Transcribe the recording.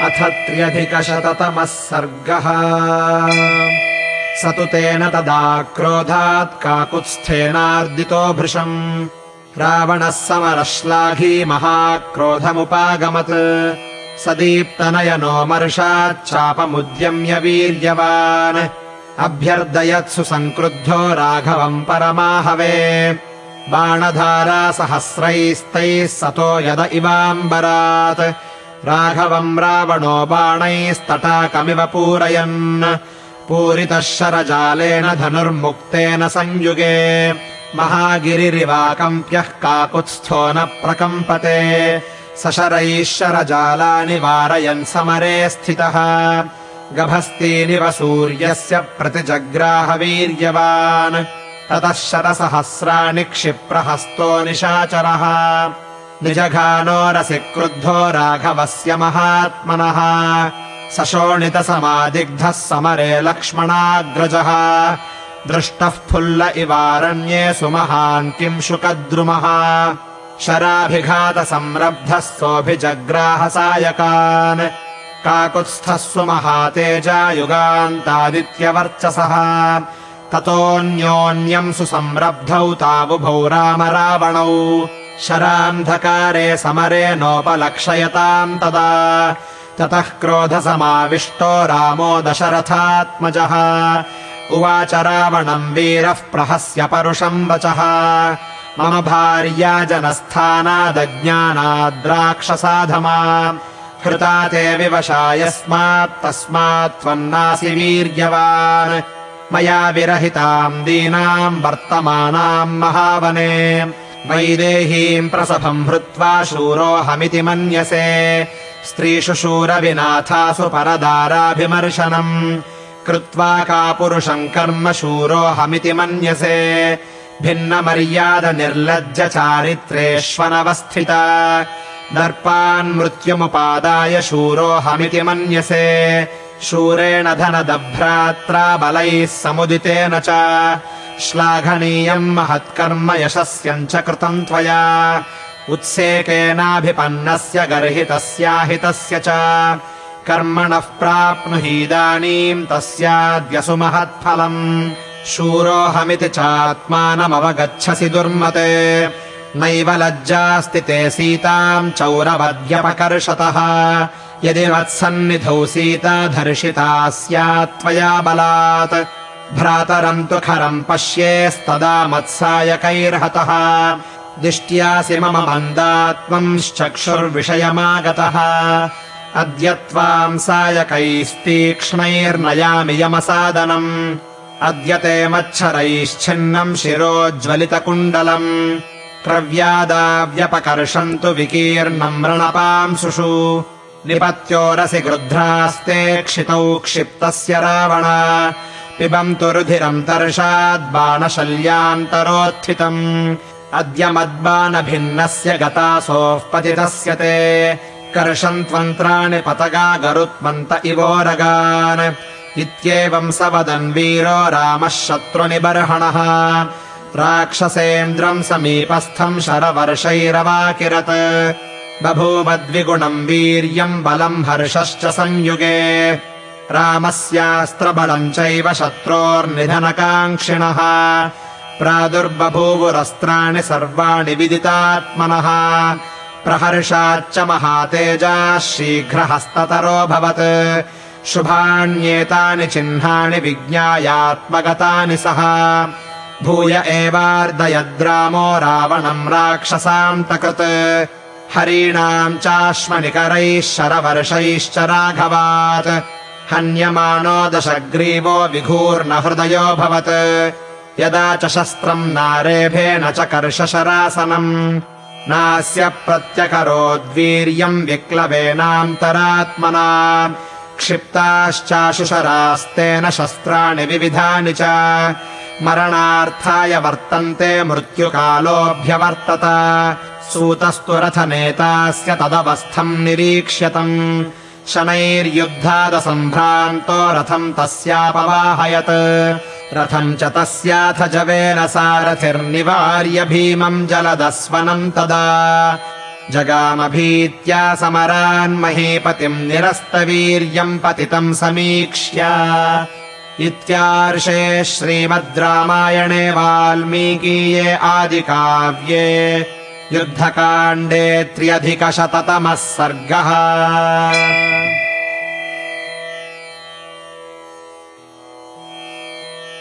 अथ त्र्यधिकशततमः सर्गः। स तु तेन तदा क्रोधात् काकुत्स्थेनार्दितो भृशम्। रावणः समरश्लाघी महाक्रोधमुपागमत्। स वीर्यवान्। अभ्यर्दयत्सु सङ्क्रुद्धो राघवम् परमाहवे। बाणधारा सहस्रैस्तैः सतो यद इवाम्बरात् राघवम् रावणो बाणैस्तटाकमिव पूरयन्। पूरितः शरजालेन धनुर्मुक्तेन संयुगे। महागिरिरिवाकम्प्यः काकुत्स्थो न प्रकम्पते। सशरैः शरजालानि वारयन् समरे स्थितः। गभस्तीनिव सूर्यस्य प्रतिजग्राहवीर्यवान्। ततः शतसहस्राणि क्षिप्रहस्तो निशाचरः निजघानोरसि क्रुद्धो राघवस्य महात्मनः। सशोणितसमादिग्धः समरे लक्ष्मणाग्रजः। दृष्टः फुल्ल इवारण्ये सुमहान् किम् शुकद्रुमः। शराभिघातसंरब्धः सोऽभिजग्राहसायकान् काकुत्स्थः सुमहातेजायुगान्तादित्यवर्चसः। ततोऽन्योन्यम् सुसंरब्धौ तावुभौ राम रावणौ शरान्धकारे समरे नोपलक्षयताम् तदा। ततः क्रोधसमाविष्टो रामो दशरथात्मजः। उवाच रावणम् वीरः प्रहस्य परुषम् वचः। मम भार्या जनस्थानादज्ञानाद्राक्षसाधमा। हृता ते विवशा यस्मात् तस्मात् त्वन्नासि वीर्यवान्। मया विरहिताम् दीनाम् वर्तमानाम् महावने वैदेहीम् प्रसभम् हृत्वा शूरोऽहमिति मन्यसे। स्त्रीषु शूरविनाथासु परदाराभिमर्शनम्। कृत्वा का पुरुषम् कर्म शूरोऽहमिति मन्यसे। भिन्नमर्यादनिर्लज्ज चारित्रेष्वनवस्थिता। दर्पान्मृत्युमुपादाय शूरोऽहमिति मन्यसे। शूरेण धनदभ्रात्रा बलैः समुदितेन च श्लाघनीयम् महत्कर्म यशस्यम् च कृतम् त्वया। उत्सेकेनाभिपन्नस्य गर्हितस्याहितस्य च। कर्मणः प्राप्नुहीदानीम् तस्याद्यसु महत्फलम् शूरोऽहमिति चात्मानमवगच्छसि दुर्मते। नैव लज्जास्ति ते सीताम् चौरवद्यपकर्षतः यदि मत्सन्निधौ सीता धर्षिता स्यात् त्वया बलात् भ्रातरम् तु खरम् पश्येस्तदा मत्सायकैर्हतः। दिष्ट्यासि मम मन्दात्मंश्चक्षुर्विषयमागतः। अद्य त्वाम् सायकैस्तीक्ष्णैर्नयामि यमसादनम्। अद्य ते मच्छरैश्छिन्नम् शिरोज्ज्वलितकुण्डलम्। क्रव्यादाव्यपकर्षन्तु विकीर्णम् रणपांसुषु निपत्योरसि गृध्रास्ते क्षितौ क्षिप्तस्य रावण पिबन्तु रुधिरम् तर्षाद्बाणशल्यान्तरोत्थितम् अद्य मद्बाणभिन्नस्य गतासोः पतितस्य ते। कर्षन् त्वन्त्राणि पतगा गरुत्मन्त इवोरगान् इत्येवम् स वदन् वीरो रामः शत्रुनिबर्हणः। राक्षसेन्द्रम् समीपस्थम् शरवर्षैरवाकिरत्। बभूवद्विगुणम् वीर्यम् बलम् हर्षश्च संयुगे रामस्यास्त्रबलम् चैव शत्रोर्निधनकाङ्क्षिणः प्रादुर्बभूवुरस्त्राणि सर्वाणि विदितात्मनः प्रहर्षाच्च महातेजाः शीघ्रहस्ततरोऽभवत् शुभाण्येतानि चिह्नानि विज्ञायात्मगतानि सः भूय एवार्दयद्रामो रावणम् राक्षसान्तकृत् हरीणाम् चाश्मनिकरैः शरवर्षैश्च राघवात् हन्यमानो दशग्रीवो विघूर्णहृदयोऽभवत् यदा च शस्त्रम् नारेभेन च कर्षशरासनम् नास्य प्रत्यकरोद्वीर्यम् विक्लवेनान्तरात्मना। क्षिप्ताश्चाशुशरास्तेन शस्त्राणि विविधानि च मरणार्थाय वर्तन्ते मृत्युकालोऽभ्यवर्तत। सूतस्तु रथनेतास्य तदवस्थम् निरीक्ष्यतम् शनैर्युद्धादसम्भ्रान्तो रथम् तस्यापवाहयत्। रथम् च तस्याथ जवेन सारथिर्निवार्य भीमम् जलदस्वनम् तदा। जगामभीत्या समरान् महीपतिम् निरस्तवीर्यम् पतितम् समीक्ष्य। इत्यार्षे श्रीमद् रामायणे वाल्मीकीये आदिकाव्ये। युद्धकाण्डे त्र्यधिकशततमः सर्गः